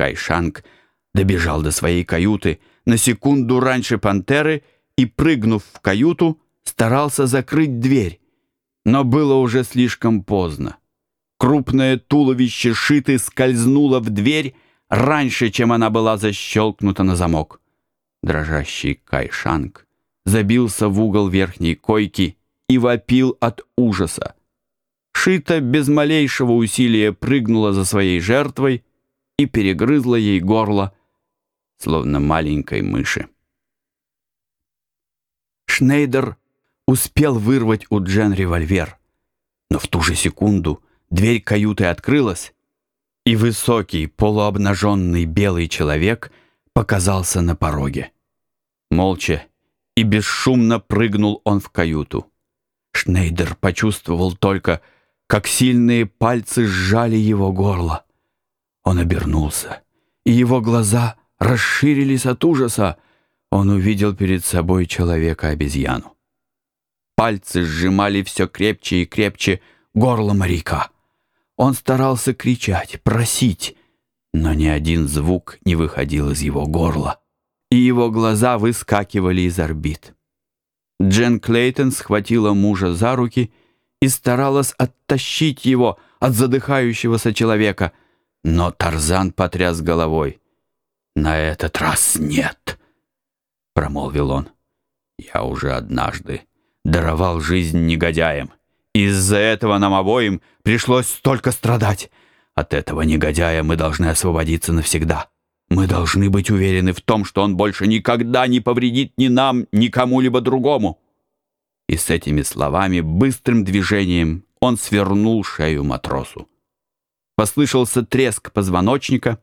Кайшанг добежал до своей каюты на секунду раньше пантеры и, прыгнув в каюту, старался закрыть дверь. Но было уже слишком поздно. Крупное туловище шиты скользнуло в дверь раньше, чем она была защелкнута на замок. Дрожащий Кайшанг забился в угол верхней койки и вопил от ужаса. Шита без малейшего усилия прыгнула за своей жертвой и перегрызла ей горло, словно маленькой мыши. Шнейдер успел вырвать у Джен револьвер, но в ту же секунду дверь каюты открылась, и высокий, полуобнаженный белый человек показался на пороге. Молча и бесшумно прыгнул он в каюту. Шнейдер почувствовал только, как сильные пальцы сжали его горло. Он обернулся, и его глаза расширились от ужаса. Он увидел перед собой человека-обезьяну. Пальцы сжимали все крепче и крепче горло моряка. Он старался кричать, просить, но ни один звук не выходил из его горла, и его глаза выскакивали из орбит. Джен Клейтон схватила мужа за руки и старалась оттащить его от задыхающегося человека, но Тарзан потряс головой. «На этот раз нет», — промолвил он. «Я уже однажды даровал жизнь негодяям. Из-за этого нам обоим пришлось столько страдать. От этого негодяя мы должны освободиться навсегда. Мы должны быть уверены в том, что он больше никогда не повредит ни нам, ни кому-либо другому». И с этими словами, быстрым движением, он свернул шею матросу. Послышался треск позвоночника,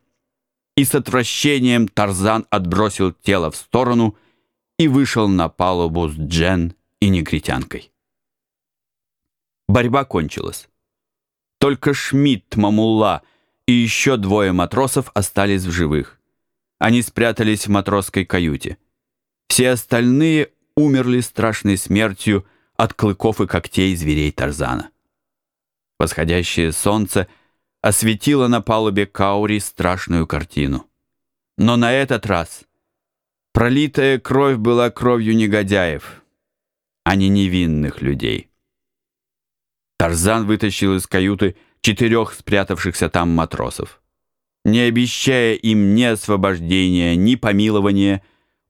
и с отвращением Тарзан отбросил тело в сторону и вышел на палубу с Джен и негритянкой. Борьба кончилась. Только Шмидт, Мамулла и еще двое матросов остались в живых. Они спрятались в матросской каюте. Все остальные умерли страшной смертью от клыков и когтей зверей Тарзана. Восходящее солнце осветило на палубе Каури страшную картину. Но на этот раз пролитая кровь была кровью негодяев, а не невинных людей. Тарзан вытащил из каюты четырех спрятавшихся там матросов. Не обещая им ни освобождения, ни помилования,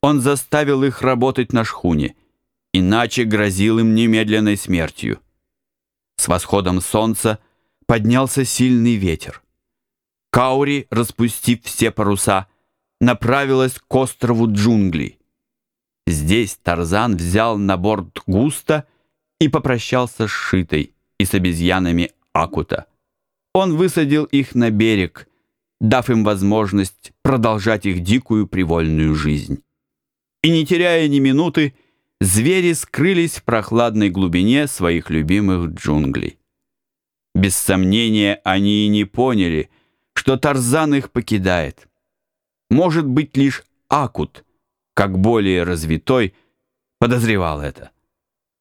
он заставил их работать на шхуне, иначе грозил им немедленной смертью. С восходом солнца поднялся сильный ветер. Каури, распустив все паруса, направилась к острову джунглей. Здесь Тарзан взял на борт Густа и попрощался с Шитой и с обезьянами Акута. Он высадил их на берег, дав им возможность продолжать их дикую привольную жизнь. И не теряя ни минуты, звери скрылись в прохладной глубине своих любимых джунглей. Без сомнения, они и не поняли, что Тарзан их покидает. Может быть, лишь Акут, как более развитой, подозревал это.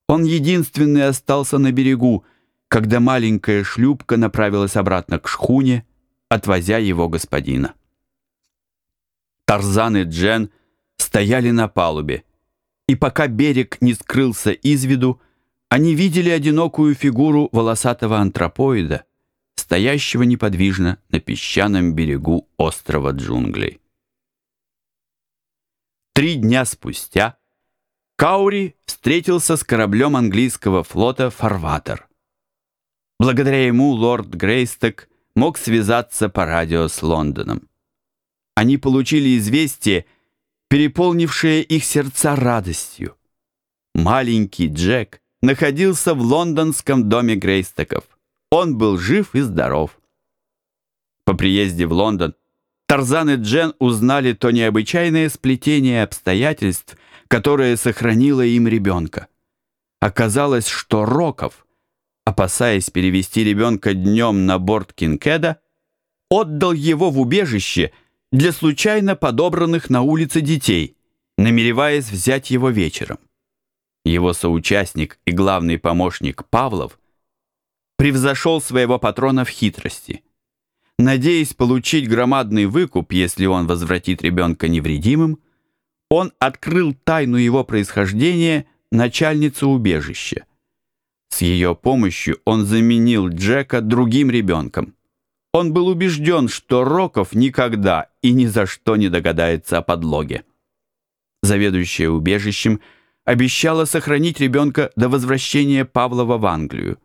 Он единственный остался на берегу, когда маленькая шлюпка направилась обратно к шхуне, отвозя его господина. Тарзан и Джен стояли на палубе, и пока берег не скрылся из виду, они видели одинокую фигуру волосатого антропоида, стоящего неподвижно на песчаном берегу острова джунглей. Три дня спустя Каури встретился с кораблем английского флота «Фарватер». Благодаря ему лорд Грейсток мог связаться по радио с Лондоном. Они получили известие, переполнившее их сердца радостью. Маленький Джек находился в лондонском доме Грейстоков. Он был жив и здоров. По приезде в Лондон Тарзан и Джен узнали то необычайное сплетение обстоятельств, которое сохранило им ребенка. Оказалось, что Роков — опасаясь перевести ребенка днем на борт Кинкеда, отдал его в убежище для случайно подобранных на улице детей, намереваясь взять его вечером. Его соучастник и главный помощник Павлов превзошел своего патрона в хитрости. Надеясь получить громадный выкуп, если он возвратит ребенка невредимым, он открыл тайну его происхождения начальнице убежища. С ее помощью он заменил Джека другим ребенком. Он был убежден, что Роков никогда и ни за что не догадается о подлоге. Заведующая убежищем обещала сохранить ребенка до возвращения Павлова в Англию.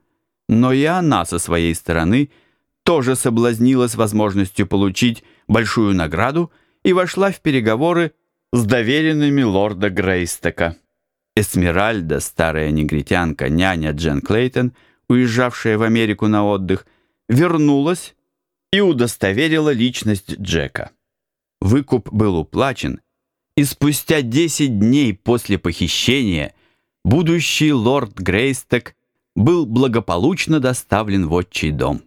Но и она со своей стороны тоже соблазнилась возможностью получить большую награду и вошла в переговоры с доверенными лорда Грейстека. Эсмеральда, старая негритянка, няня Джен Клейтон, уезжавшая в Америку на отдых, вернулась и удостоверила личность Джека. Выкуп был уплачен, и спустя 10 дней после похищения будущий лорд Грейстек был благополучно доставлен в отчий дом.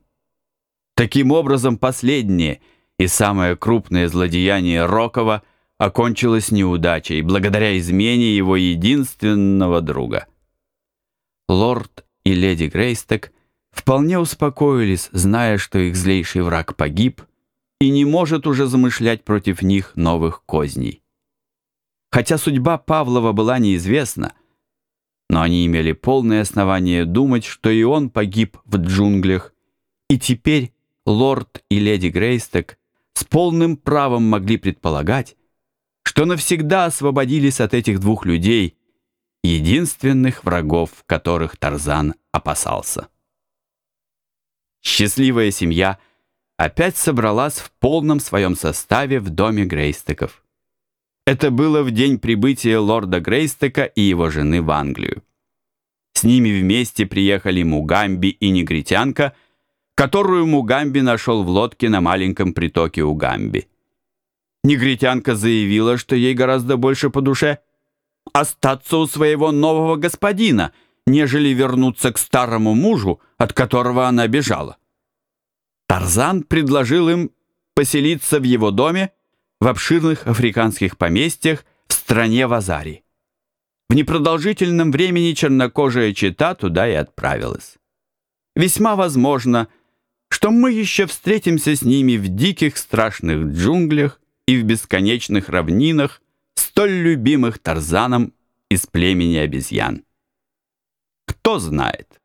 Таким образом, последнее и самое крупное злодеяние Рокова – окончилась неудачей благодаря измене его единственного друга. Лорд и леди Грейстек вполне успокоились, зная, что их злейший враг погиб и не может уже замышлять против них новых козней. Хотя судьба Павлова была неизвестна, но они имели полное основание думать, что и он погиб в джунглях, и теперь лорд и леди Грейстек с полным правом могли предполагать, что навсегда освободились от этих двух людей, единственных врагов, которых Тарзан опасался. Счастливая семья опять собралась в полном своем составе в доме Грейстеков. Это было в день прибытия лорда Грейстека и его жены в Англию. С ними вместе приехали Мугамби и негритянка, которую Мугамби нашел в лодке на маленьком притоке Угамби. Негритянка заявила, что ей гораздо больше по душе остаться у своего нового господина, нежели вернуться к старому мужу, от которого она бежала. Тарзан предложил им поселиться в его доме в обширных африканских поместьях в стране Вазари. В непродолжительном времени чернокожая чита туда и отправилась. Весьма возможно, что мы еще встретимся с ними в диких страшных джунглях, и в бесконечных равнинах, столь любимых Тарзаном из племени обезьян. Кто знает?